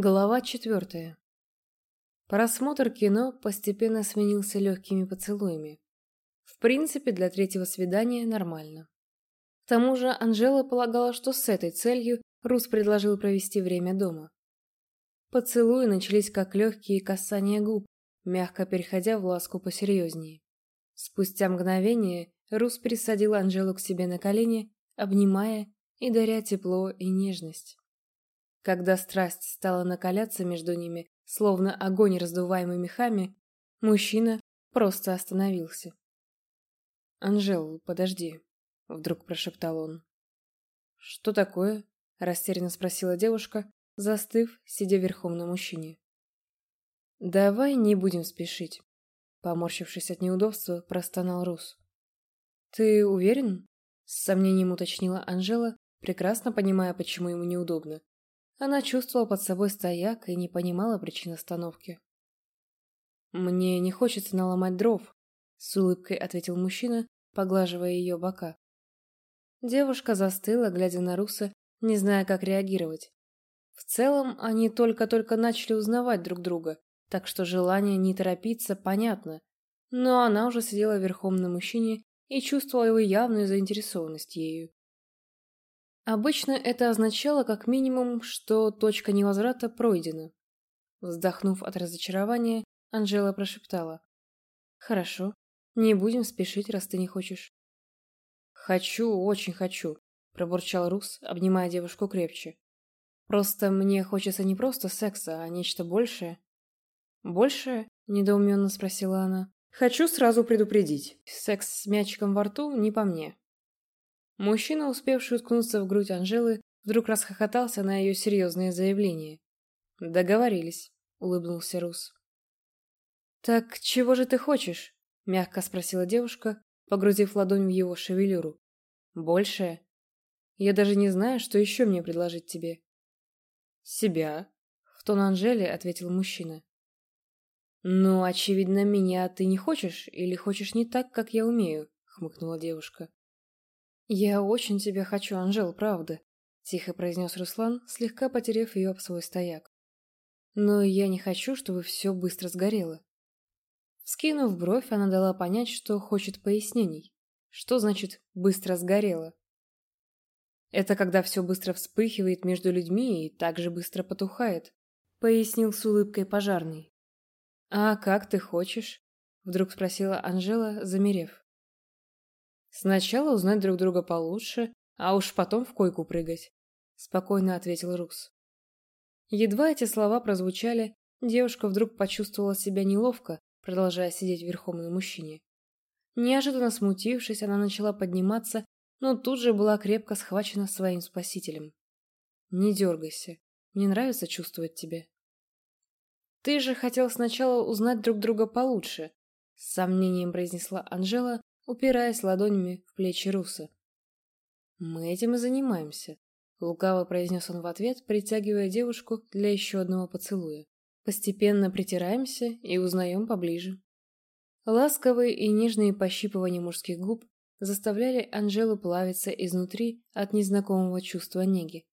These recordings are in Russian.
Глава четвертая. Просмотр кино постепенно сменился легкими поцелуями. В принципе, для третьего свидания нормально. К тому же Анжела полагала, что с этой целью Рус предложил провести время дома. Поцелуи начались как легкие касания губ, мягко переходя в ласку посерьезнее. Спустя мгновение Рус присадил Анжелу к себе на колени, обнимая и даря тепло и нежность. Когда страсть стала накаляться между ними, словно огонь, раздуваемый мехами, мужчина просто остановился. «Анжел, подожди», — вдруг прошептал он. «Что такое?» — растерянно спросила девушка, застыв, сидя верхом на мужчине. «Давай не будем спешить», — поморщившись от неудобства, простонал Рус. «Ты уверен?» — с сомнением уточнила Анжела, прекрасно понимая, почему ему неудобно. Она чувствовала под собой стояк и не понимала причин остановки. «Мне не хочется наломать дров», — с улыбкой ответил мужчина, поглаживая ее бока. Девушка застыла, глядя на Руса, не зная, как реагировать. В целом, они только-только начали узнавать друг друга, так что желание не торопиться понятно, но она уже сидела верхом на мужчине и чувствовала его явную заинтересованность ею. Обычно это означало как минимум, что точка невозврата пройдена. Вздохнув от разочарования, Анжела прошептала. «Хорошо, не будем спешить, раз ты не хочешь». «Хочу, очень хочу», – пробурчал Рус, обнимая девушку крепче. «Просто мне хочется не просто секса, а нечто большее». «Большее?» – недоуменно спросила она. «Хочу сразу предупредить. Секс с мячиком во рту не по мне. Мужчина, успевший уткнуться в грудь Анжелы, вдруг расхохотался на ее серьезное заявление. «Договорились», — улыбнулся Рус. «Так чего же ты хочешь?» — мягко спросила девушка, погрузив ладонь в его шевелюру. «Большее? Я даже не знаю, что еще мне предложить тебе». «Себя», — в тон Анжеле ответил мужчина. «Ну, очевидно, меня ты не хочешь или хочешь не так, как я умею», — хмыкнула девушка. «Я очень тебя хочу, Анжел, правда», — тихо произнес Руслан, слегка потеряв ее об свой стояк. «Но я не хочу, чтобы все быстро сгорело». Скинув бровь, она дала понять, что хочет пояснений. Что значит «быстро сгорело»? Это когда все быстро вспыхивает между людьми и также быстро потухает, пояснил с улыбкой пожарный. «А как ты хочешь?» — вдруг спросила Анжела, замерев. Сначала узнать друг друга получше, а уж потом в койку прыгать, спокойно ответил Рус. Едва эти слова прозвучали, девушка вдруг почувствовала себя неловко, продолжая сидеть верхом на мужчине. Неожиданно смутившись, она начала подниматься, но тут же была крепко схвачена своим спасителем. «Не дергайся. Мне нравится чувствовать тебя». «Ты же хотел сначала узнать друг друга получше», — с сомнением произнесла Анжела, упираясь ладонями в плечи Руса. «Мы этим и занимаемся», — лукаво произнес он в ответ, притягивая девушку для еще одного поцелуя. «Постепенно притираемся и узнаем поближе». Ласковые и нежные пощипывания мужских губ заставляли Анжелу плавиться изнутри от незнакомого чувства неги.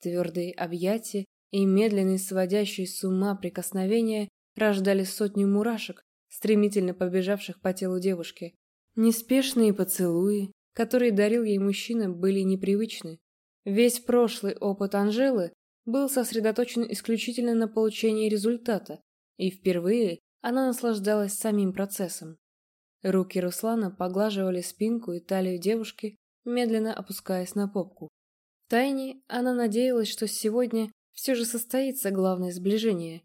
Твердые объятия и медленные сводящие с ума прикосновения рождали сотню мурашек, стремительно побежавших по телу девушки, Неспешные поцелуи, которые дарил ей мужчина, были непривычны. Весь прошлый опыт Анжелы был сосредоточен исключительно на получении результата, и впервые она наслаждалась самим процессом. Руки Руслана поглаживали спинку и талию девушки, медленно опускаясь на попку. Тайне она надеялась, что сегодня все же состоится главное сближение.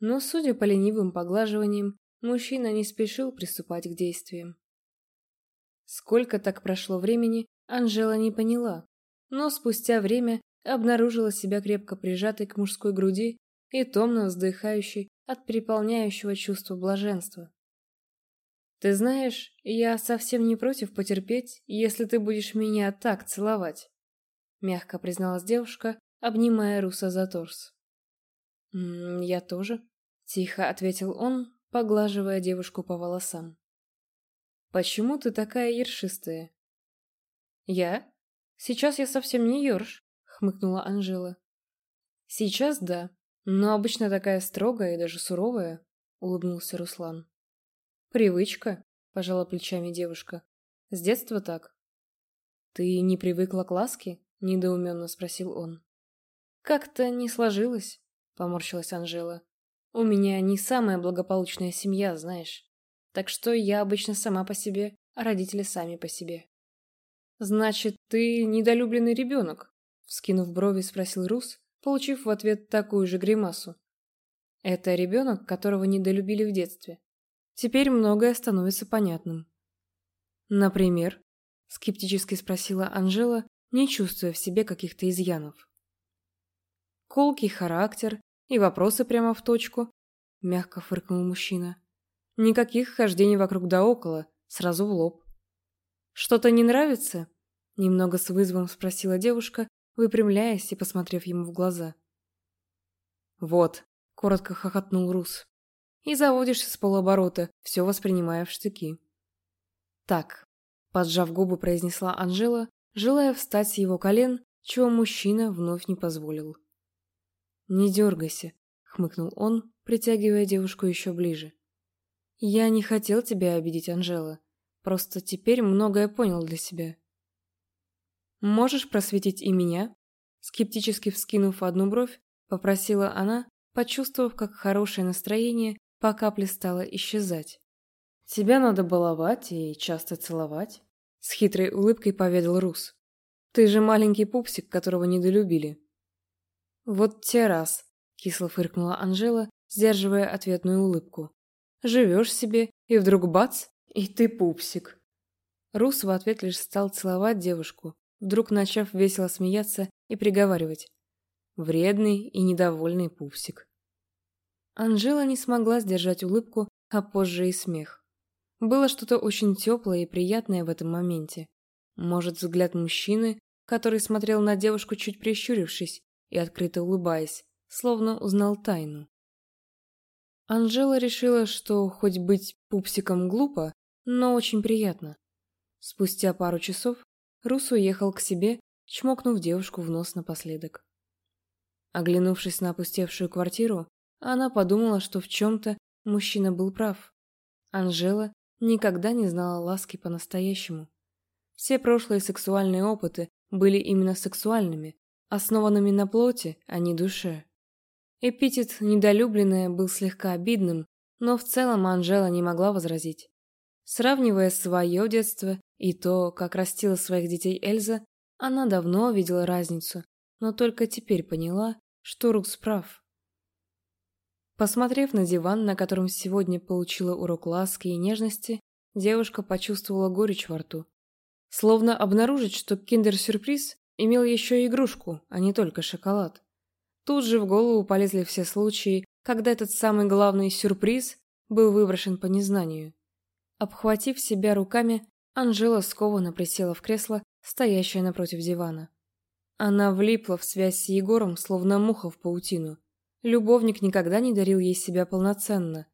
Но, судя по ленивым поглаживаниям, мужчина не спешил приступать к действиям. Сколько так прошло времени, Анжела не поняла, но спустя время обнаружила себя крепко прижатой к мужской груди и томно вздыхающей от переполняющего чувства блаженства. «Ты знаешь, я совсем не против потерпеть, если ты будешь меня так целовать», мягко призналась девушка, обнимая Руса за торс. «М -м, «Я тоже», — тихо ответил он, поглаживая девушку по волосам. Почему ты такая ершистая? Я? Сейчас я совсем не ерш, хмыкнула Анжела. Сейчас да, Но обычно такая строгая и даже суровая, улыбнулся Руслан. Привычка, пожала плечами девушка. С детства так. Ты не привыкла к ласке? недоуменно спросил он. Как-то не сложилось, поморщилась Анжела. У меня не самая благополучная семья, знаешь. Так что я обычно сама по себе, а родители сами по себе. Значит, ты недолюбленный ребенок? Вскинув брови, спросил Рус, получив в ответ такую же гримасу. Это ребенок, которого недолюбили в детстве. Теперь многое становится понятным. Например, скептически спросила Анжела, не чувствуя в себе каких-то изъянов. Колкий характер и вопросы прямо в точку, мягко фыркнул мужчина. Никаких хождений вокруг да около, сразу в лоб. Что-то не нравится? Немного с вызовом спросила девушка, выпрямляясь и посмотрев ему в глаза. Вот, коротко хохотнул Рус. И заводишься с полоборота, все воспринимая в штыки. Так, поджав губы, произнесла Анжела, желая встать с его колен, чего мужчина вновь не позволил. Не дергайся, хмыкнул он, притягивая девушку еще ближе. Я не хотел тебя обидеть, Анжела. Просто теперь многое понял для себя. Можешь просветить и меня? Скептически вскинув одну бровь, попросила она, почувствовав, как хорошее настроение по капле стало исчезать. Тебя надо баловать и часто целовать, с хитрой улыбкой поведал Рус. Ты же маленький пупсик, которого недолюбили. Вот те раз, кисло фыркнула Анжела, сдерживая ответную улыбку. Живешь себе, и вдруг бац, и ты пупсик. Рус в ответ лишь стал целовать девушку, вдруг начав весело смеяться и приговаривать. Вредный и недовольный пупсик. Анжела не смогла сдержать улыбку, а позже и смех. Было что-то очень теплое и приятное в этом моменте. Может, взгляд мужчины, который смотрел на девушку чуть прищурившись и открыто улыбаясь, словно узнал тайну. Анжела решила, что хоть быть пупсиком глупо, но очень приятно. Спустя пару часов Рус уехал к себе, чмокнув девушку в нос напоследок. Оглянувшись на опустевшую квартиру, она подумала, что в чем-то мужчина был прав. Анжела никогда не знала ласки по-настоящему. Все прошлые сексуальные опыты были именно сексуальными, основанными на плоти, а не душе. Эпитет «недолюбленная» был слегка обидным, но в целом Анжела не могла возразить. Сравнивая свое детство и то, как растила своих детей Эльза, она давно видела разницу, но только теперь поняла, что Рукс прав. Посмотрев на диван, на котором сегодня получила урок ласки и нежности, девушка почувствовала горечь во рту. Словно обнаружить, что киндер-сюрприз имел еще и игрушку, а не только шоколад. Тут же в голову полезли все случаи, когда этот самый главный сюрприз был выброшен по незнанию. Обхватив себя руками, Анжела скованно присела в кресло, стоящее напротив дивана. Она влипла в связь с Егором, словно муха в паутину. Любовник никогда не дарил ей себя полноценно.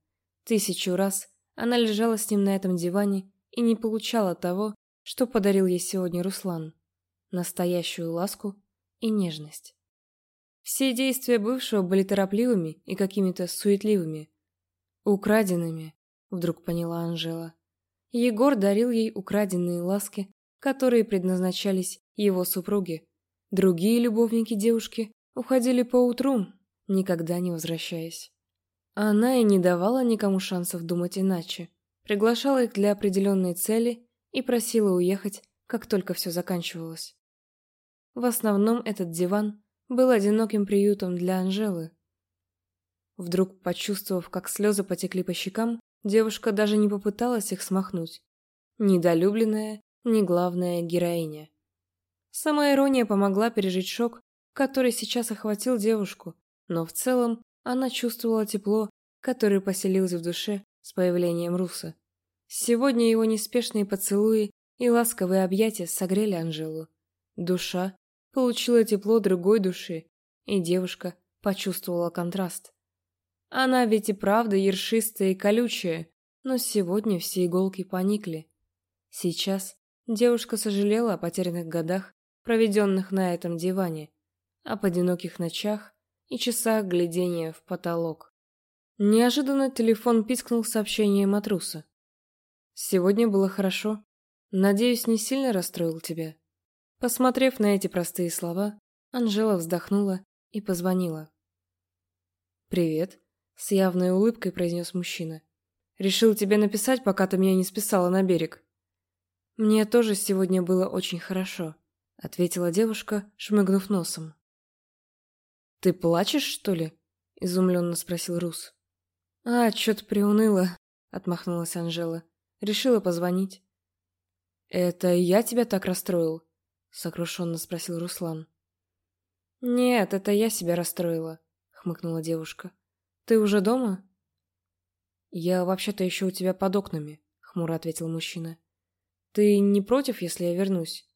Тысячу раз она лежала с ним на этом диване и не получала того, что подарил ей сегодня Руслан. Настоящую ласку и нежность. Все действия бывшего были торопливыми и какими-то суетливыми. Украденными, вдруг поняла Анжела. Егор дарил ей украденные ласки, которые предназначались его супруге. Другие любовники девушки уходили по утру, никогда не возвращаясь. Она и не давала никому шансов думать иначе. Приглашала их для определенной цели и просила уехать, как только все заканчивалось. В основном этот диван был одиноким приютом для Анжелы. Вдруг, почувствовав, как слезы потекли по щекам, девушка даже не попыталась их смахнуть. Недолюбленная, не главная героиня. Сама ирония помогла пережить шок, который сейчас охватил девушку, но в целом она чувствовала тепло, которое поселилось в душе с появлением Руса. Сегодня его неспешные поцелуи и ласковые объятия согрели Анжелу. Душа получила тепло другой души, и девушка почувствовала контраст. Она ведь и правда ершистая и колючая, но сегодня все иголки поникли. Сейчас девушка сожалела о потерянных годах, проведенных на этом диване, об одиноких ночах и часах глядения в потолок. Неожиданно телефон пискнул сообщением от Руса. «Сегодня было хорошо. Надеюсь, не сильно расстроил тебя?» Посмотрев на эти простые слова, Анжела вздохнула и позвонила. «Привет», — с явной улыбкой произнес мужчина. «Решил тебе написать, пока ты меня не списала на берег». «Мне тоже сегодня было очень хорошо», — ответила девушка, шмыгнув носом. «Ты плачешь, что ли?» — изумленно спросил Рус. «А, чё-то приуныла», — отмахнулась Анжела. «Решила позвонить». «Это я тебя так расстроил?» — сокрушенно спросил Руслан. «Нет, это я себя расстроила», — хмыкнула девушка. «Ты уже дома?» «Я вообще-то еще у тебя под окнами», — хмуро ответил мужчина. «Ты не против, если я вернусь?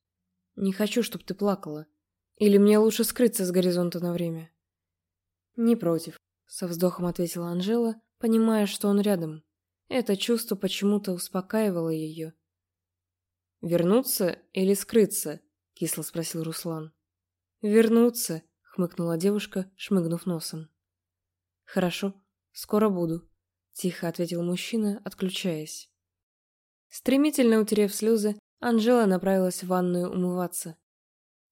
Не хочу, чтобы ты плакала. Или мне лучше скрыться с горизонта на время?» «Не против», — со вздохом ответила Анжела, понимая, что он рядом. Это чувство почему-то успокаивало ее. «Вернуться или скрыться?» — кисло спросил Руслан. «Вернуться», — хмыкнула девушка, шмыгнув носом. «Хорошо, скоро буду», — тихо ответил мужчина, отключаясь. Стремительно утерев слезы, Анжела направилась в ванную умываться.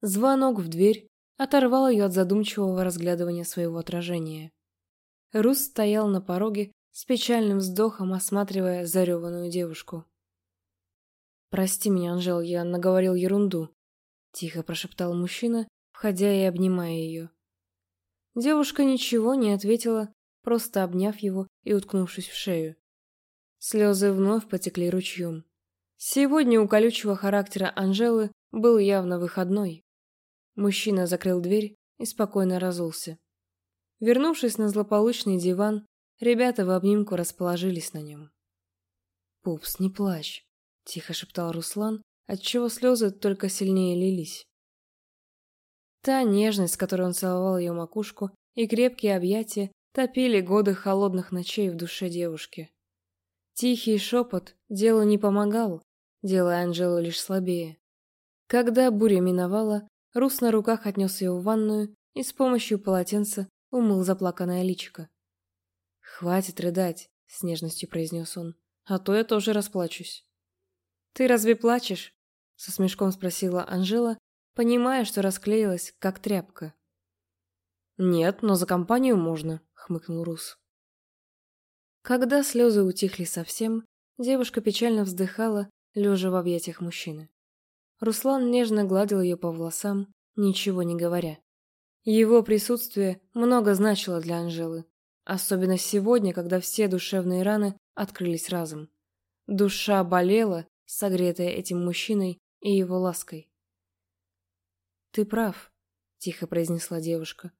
Звонок в дверь оторвал ее от задумчивого разглядывания своего отражения. Рус стоял на пороге, с печальным вздохом осматривая зареванную девушку. «Прости меня, Анжел, я наговорил ерунду», — тихо прошептал мужчина, входя и обнимая ее. Девушка ничего не ответила, просто обняв его и уткнувшись в шею. Слезы вновь потекли ручьем. Сегодня у колючего характера Анжелы был явно выходной. Мужчина закрыл дверь и спокойно разулся. Вернувшись на злополучный диван, ребята в обнимку расположились на нем. «Пупс, не плачь», — тихо шептал Руслан, отчего слезы только сильнее лились. Та нежность, с которой он целовал ее макушку, и крепкие объятия топили годы холодных ночей в душе девушки. Тихий шепот делу не помогал, делая Анжелу лишь слабее. Когда буря миновала, Рус на руках отнес ее в ванную и с помощью полотенца умыл заплаканное личико. «Хватит рыдать», — с нежностью произнес он, — «а то я тоже расплачусь». «Ты разве плачешь?» Со смешком спросила Анжела, понимая, что расклеилась, как тряпка. «Нет, но за компанию можно», — хмыкнул Рус. Когда слезы утихли совсем, девушка печально вздыхала, лежа в объятиях мужчины. Руслан нежно гладил ее по волосам, ничего не говоря. Его присутствие много значило для Анжелы, особенно сегодня, когда все душевные раны открылись разом. Душа болела, согретая этим мужчиной и его лаской. «Ты прав», — тихо произнесла девушка.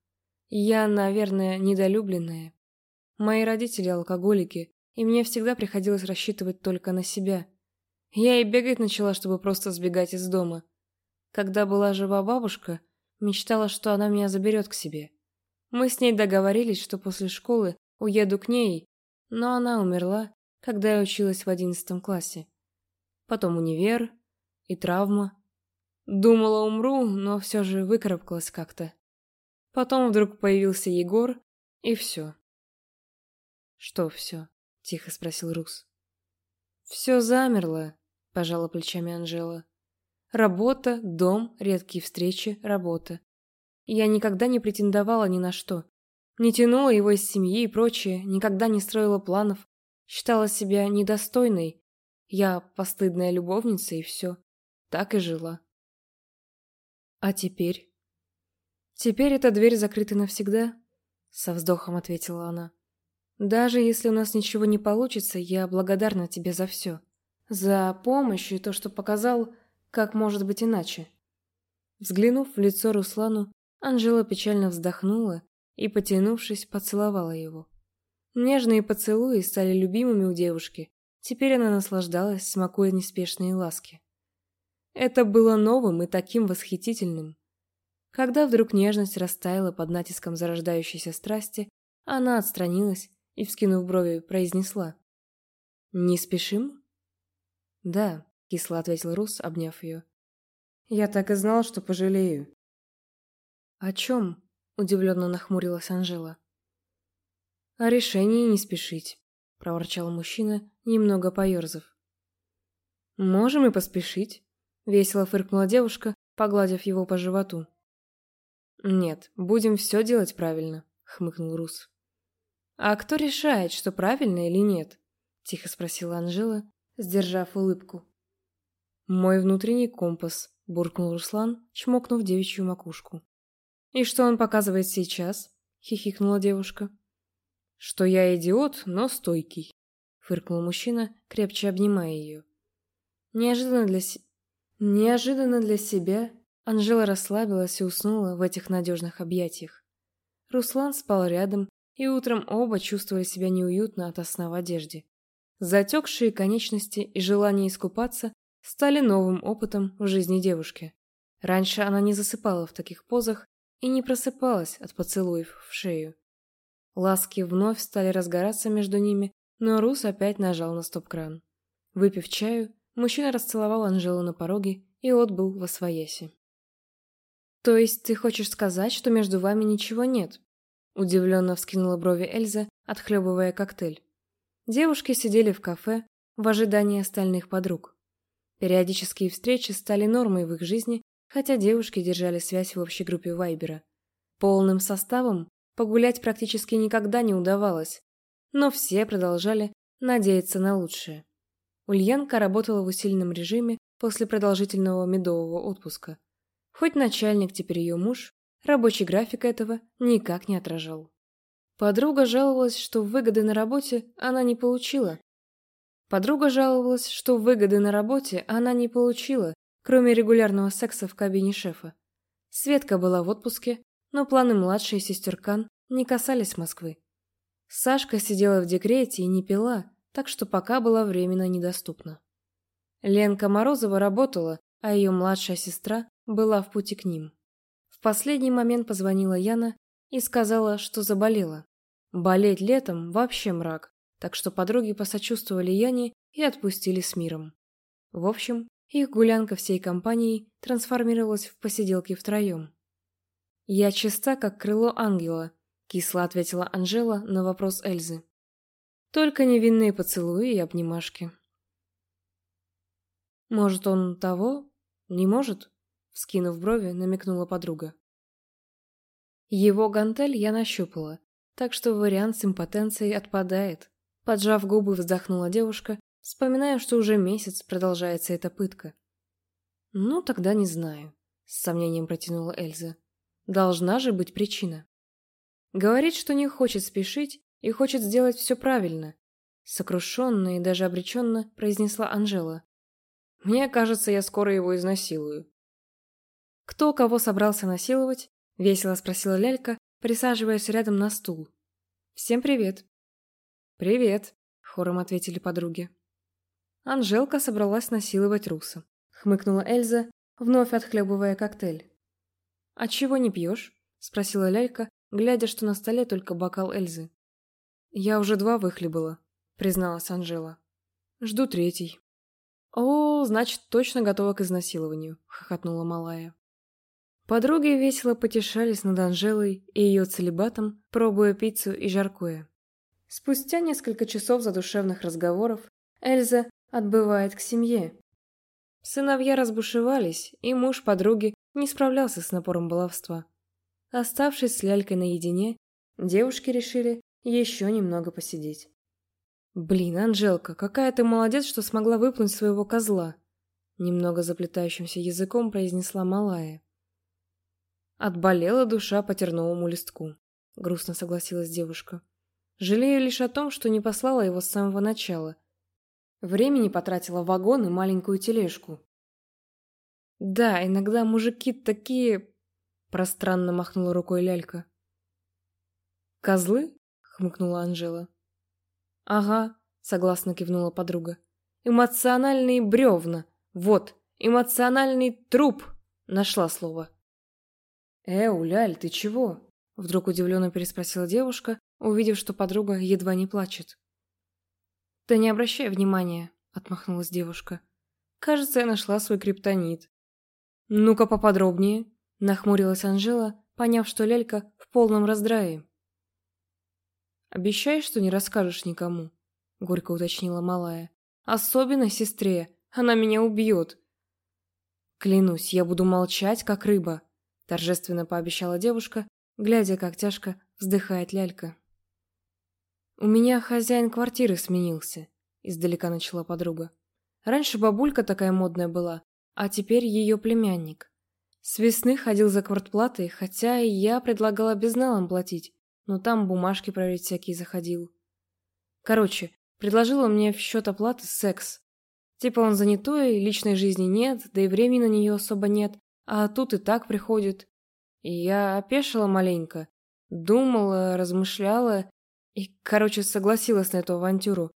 «Я, наверное, недолюбленная. Мои родители алкоголики, и мне всегда приходилось рассчитывать только на себя. Я и бегать начала, чтобы просто сбегать из дома. Когда была жива бабушка, мечтала, что она меня заберет к себе. Мы с ней договорились, что после школы уеду к ней, но она умерла, когда я училась в одиннадцатом классе потом универ и травма. Думала, умру, но все же выкарабкалась как-то. Потом вдруг появился Егор, и все. «Что все?» — тихо спросил Рус. «Все замерло», — пожала плечами Анжела. «Работа, дом, редкие встречи, работа. Я никогда не претендовала ни на что. Не тянула его из семьи и прочее, никогда не строила планов. Считала себя недостойной, я постыдная любовница и все. Так и жила. А теперь? Теперь эта дверь закрыта навсегда, со вздохом ответила она. Даже если у нас ничего не получится, я благодарна тебе за все. За помощь и то, что показал, как может быть иначе. Взглянув в лицо Руслану, Анжела печально вздохнула и, потянувшись, поцеловала его. Нежные поцелуи стали любимыми у девушки, Теперь она наслаждалась, смакуя неспешные ласки. Это было новым и таким восхитительным. Когда вдруг нежность растаяла под натиском зарождающейся страсти, она отстранилась и, вскинув брови, произнесла. «Не спешим?» «Да», — кисло ответил Рус, обняв ее. «Я так и знал, что пожалею». «О чем?» — удивленно нахмурилась Анжела. «О решении не спешить», — проворчал мужчина, немного поерзав. «Можем и поспешить», — весело фыркнула девушка, погладив его по животу. «Нет, будем все делать правильно», — хмыкнул Рус. «А кто решает, что правильно или нет?» — тихо спросила Анжела, сдержав улыбку. «Мой внутренний компас», — буркнул Руслан, чмокнув девичью макушку. «И что он показывает сейчас?» — хихикнула девушка. «Что я идиот, но стойкий», — фыркнул мужчина, крепче обнимая ее. Неожиданно для. Неожиданно для себя Анжела расслабилась и уснула в этих надежных объятиях. Руслан спал рядом, и утром оба чувствовали себя неуютно от сна в одежде. Затекшие конечности и желание искупаться стали новым опытом в жизни девушки. Раньше она не засыпала в таких позах и не просыпалась от поцелуев в шею. Ласки вновь стали разгораться между ними, но Рус опять нажал на стоп-кран. Выпив чаю, Мужчина расцеловал Анжелу на пороге и отбыл во свояси. «То есть ты хочешь сказать, что между вами ничего нет?» Удивленно вскинула брови Эльза, отхлебывая коктейль. Девушки сидели в кафе в ожидании остальных подруг. Периодические встречи стали нормой в их жизни, хотя девушки держали связь в общей группе Вайбера. Полным составом погулять практически никогда не удавалось, но все продолжали надеяться на лучшее. Ульянка работала в усиленном режиме после продолжительного медового отпуска. Хоть начальник теперь ее муж, рабочий график этого никак не отражал. Подруга жаловалась, что выгоды на работе она не получила. Подруга жаловалась, что выгоды на работе она не получила, кроме регулярного секса в кабине шефа. Светка была в отпуске, но планы младшей сестер Кан не касались Москвы. Сашка сидела в декрете и не пила, так что пока была временно недоступна. Ленка Морозова работала, а ее младшая сестра была в пути к ним. В последний момент позвонила Яна и сказала, что заболела. Болеть летом вообще мрак, так что подруги посочувствовали Яне и отпустили с миром. В общем, их гулянка всей компанией трансформировалась в посиделки втроем. «Я чиста, как крыло ангела», — кисло ответила Анжела на вопрос Эльзы. Только невинные поцелуи и обнимашки. Может, он того? Не может? Вскинув брови, намекнула подруга. Его гантель я нащупала, так что вариант с импотенцией отпадает. Поджав губы, вздохнула девушка, вспоминая, что уже месяц продолжается эта пытка. «Ну, тогда не знаю», — с сомнением протянула Эльза. «Должна же быть причина». Говорит, что не хочет спешить, и хочет сделать все правильно. Сокрушенно и даже обреченно произнесла Анжела. Мне кажется, я скоро его изнасилую. Кто кого собрался насиловать? Весело спросила Лялька, присаживаясь рядом на стул. Всем привет. Привет, хором ответили подруги. Анжелка собралась насиловать Руса. Хмыкнула Эльза, вновь отхлебывая коктейль. «А чего не пьешь?» – спросила Лялька, глядя, что на столе только бокал Эльзы. «Я уже два выхлебала», — призналась Анжела. «Жду третий». «О, значит, точно готова к изнасилованию», — хохотнула Малая. Подруги весело потешались над Анжелой и ее целебатом, пробуя пиццу и жаркое. Спустя несколько часов задушевных разговоров Эльза отбывает к семье. Сыновья разбушевались, и муж подруги не справлялся с напором баловства. Оставшись с Лялькой наедине, девушки решили еще немного посидеть. Блин, Анжелка, какая ты молодец, что смогла выпнуть своего козла. Немного заплетающимся языком произнесла Малая. Отболела душа по терновому листку. Грустно согласилась девушка. Жалею лишь о том, что не послала его с самого начала. Времени потратила вагон и маленькую тележку. Да, иногда мужики такие... Пространно махнула рукой лялька. Козлы? Хмыкнула Анжела. Ага, согласно кивнула подруга. Эмоциональные бревна. Вот, эмоциональный труп. Нашла слово. Э, Уляль, ты чего? Вдруг удивленно переспросила девушка, увидев, что подруга едва не плачет. Да не обращай внимания, отмахнулась девушка. Кажется, я нашла свой криптонит. Ну-ка поподробнее, нахмурилась Анжела, поняв, что лялька в полном раздрае. «Обещаешь, что не расскажешь никому?» — горько уточнила малая. «Особенно сестре. Она меня убьет». «Клянусь, я буду молчать, как рыба», — торжественно пообещала девушка, глядя, как тяжко вздыхает лялька. «У меня хозяин квартиры сменился», — издалека начала подруга. «Раньше бабулька такая модная была, а теперь ее племянник. С весны ходил за квартплатой, хотя и я предлагала безналом платить, но там бумажки проверить всякие заходил. Короче, предложил он мне в счет оплаты секс. Типа он занятой, личной жизни нет, да и времени на нее особо нет, а тут и так приходит. И я опешила маленько, думала, размышляла и, короче, согласилась на эту авантюру.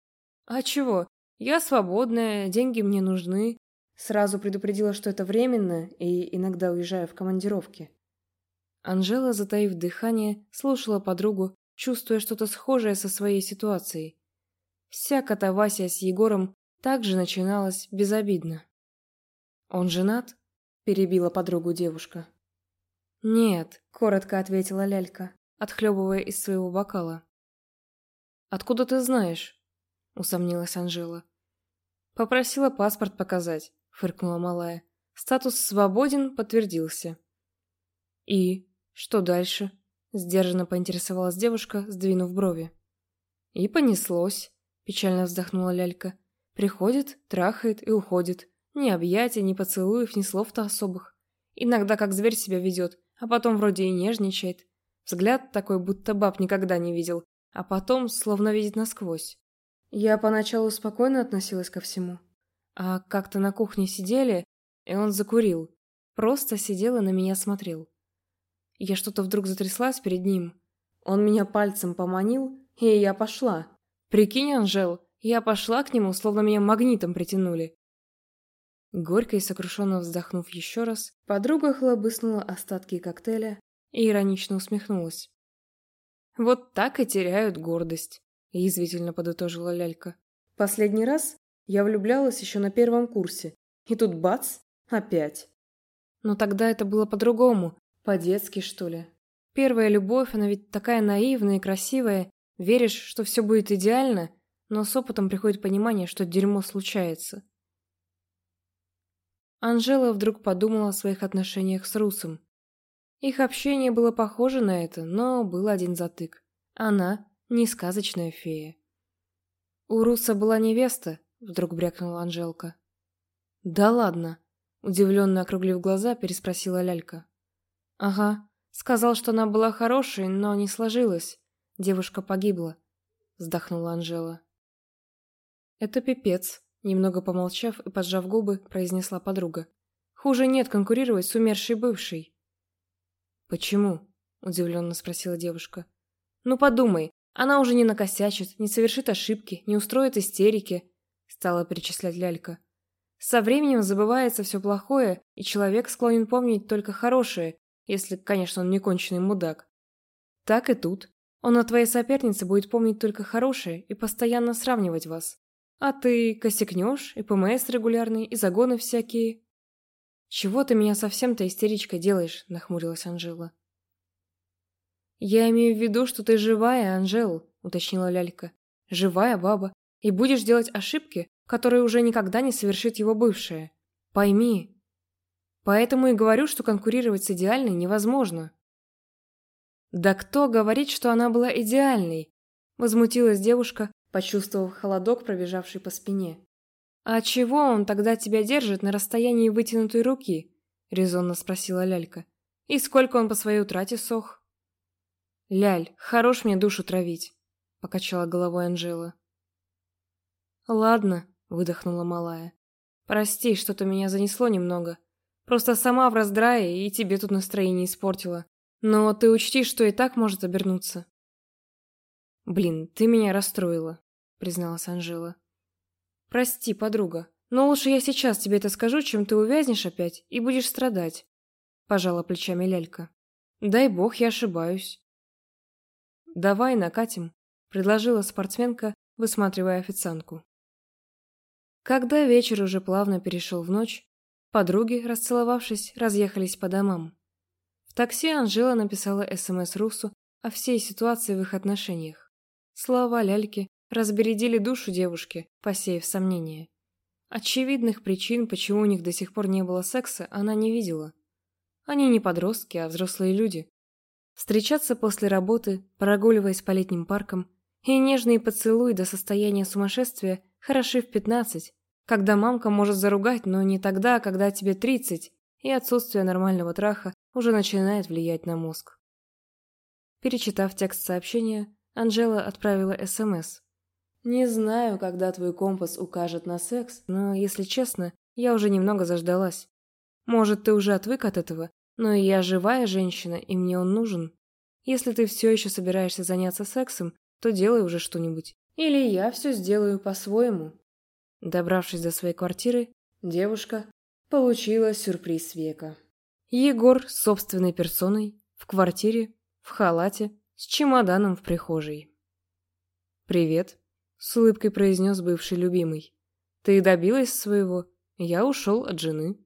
А чего? Я свободная, деньги мне нужны. Сразу предупредила, что это временно, и иногда уезжаю в командировки. Анжела, затаив дыхание, слушала подругу, чувствуя что-то схожее со своей ситуацией. Вся катавасия с Егором также начиналась безобидно. «Он женат?» – перебила подругу девушка. «Нет», – коротко ответила Лялька, отхлебывая из своего бокала. «Откуда ты знаешь?» – усомнилась Анжела. «Попросила паспорт показать», – фыркнула малая. «Статус «свободен» подтвердился». «И?» «Что дальше?» – сдержанно поинтересовалась девушка, сдвинув брови. «И понеслось», – печально вздохнула лялька. «Приходит, трахает и уходит. Ни объятий, ни поцелуев, ни слов-то особых. Иногда как зверь себя ведет, а потом вроде и нежничает. Взгляд такой, будто баб никогда не видел, а потом словно видит насквозь. Я поначалу спокойно относилась ко всему. А как-то на кухне сидели, и он закурил. Просто сидел и на меня смотрел. Я что-то вдруг затряслась перед ним. Он меня пальцем поманил, и я пошла. Прикинь, Анжел, я пошла к нему, словно меня магнитом притянули. Горько и сокрушенно вздохнув еще раз, подруга хлобыснула остатки коктейля и иронично усмехнулась. «Вот так и теряют гордость», — язвительно подытожила Лялька. «Последний раз я влюблялась еще на первом курсе, и тут бац, опять». Но тогда это было по-другому, по-детски, что ли. Первая любовь, она ведь такая наивная и красивая. Веришь, что все будет идеально, но с опытом приходит понимание, что дерьмо случается. Анжела вдруг подумала о своих отношениях с Русом. Их общение было похоже на это, но был один затык. Она не сказочная фея. «У Руса была невеста», — вдруг брякнула Анжелка. «Да ладно», — удивленно округлив глаза, переспросила Лялька. «Ага. Сказал, что она была хорошей, но не сложилось. Девушка погибла», — вздохнула Анжела. «Это пипец», — немного помолчав и поджав губы, произнесла подруга. «Хуже нет конкурировать с умершей бывшей». «Почему?» — удивленно спросила девушка. «Ну подумай, она уже не накосячит, не совершит ошибки, не устроит истерики», — стала перечислять Лялька. «Со временем забывается все плохое, и человек склонен помнить только хорошее, если, конечно, он не конченый мудак. Так и тут. Он о твоей сопернице будет помнить только хорошее и постоянно сравнивать вас. А ты косякнешь, и ПМС регулярный, и загоны всякие. «Чего ты меня совсем-то истеричкой делаешь?» – нахмурилась Анжела. «Я имею в виду, что ты живая, Анжел», – уточнила Лялька. «Живая баба. И будешь делать ошибки, которые уже никогда не совершит его бывшая. Пойми, Поэтому и говорю, что конкурировать с идеальной невозможно. Да кто говорит, что она была идеальной? Возмутилась девушка, почувствовав холодок, пробежавший по спине. А чего он тогда тебя держит на расстоянии вытянутой руки? резонно спросила Лялька. И сколько он по своей утрате сох? Ляль, хорош мне душу травить, покачала головой Анжела. Ладно, выдохнула малая. Прости, что-то меня занесло немного. Просто сама в раздрае и тебе тут настроение испортила. Но ты учти, что и так может обернуться. Блин, ты меня расстроила, призналась Анжела. Прости, подруга, но лучше я сейчас тебе это скажу, чем ты увязнешь опять и будешь страдать. Пожала плечами Лялька. Дай бог, я ошибаюсь. Давай накатим, предложила спортсменка, высматривая официантку. Когда вечер уже плавно перешел в ночь, Подруги, расцеловавшись, разъехались по домам. В такси Анжела написала СМС Русу о всей ситуации в их отношениях. Слова ляльки разбередили душу девушки, посеяв сомнения. Очевидных причин, почему у них до сих пор не было секса, она не видела. Они не подростки, а взрослые люди. Встречаться после работы, прогуливаясь по летним паркам, и нежные поцелуи до состояния сумасшествия хороши в пятнадцать, когда мамка может заругать, но не тогда, когда тебе тридцать, и отсутствие нормального траха уже начинает влиять на мозг. Перечитав текст сообщения, Анжела отправила СМС. «Не знаю, когда твой компас укажет на секс, но, если честно, я уже немного заждалась. Может, ты уже отвык от этого, но я живая женщина, и мне он нужен. Если ты все еще собираешься заняться сексом, то делай уже что-нибудь. Или я все сделаю по-своему». Добравшись до своей квартиры, девушка получила сюрприз века. Егор с собственной персоной, в квартире, в халате, с чемоданом в прихожей. «Привет», — с улыбкой произнес бывший любимый. «Ты добилась своего? Я ушел от жены».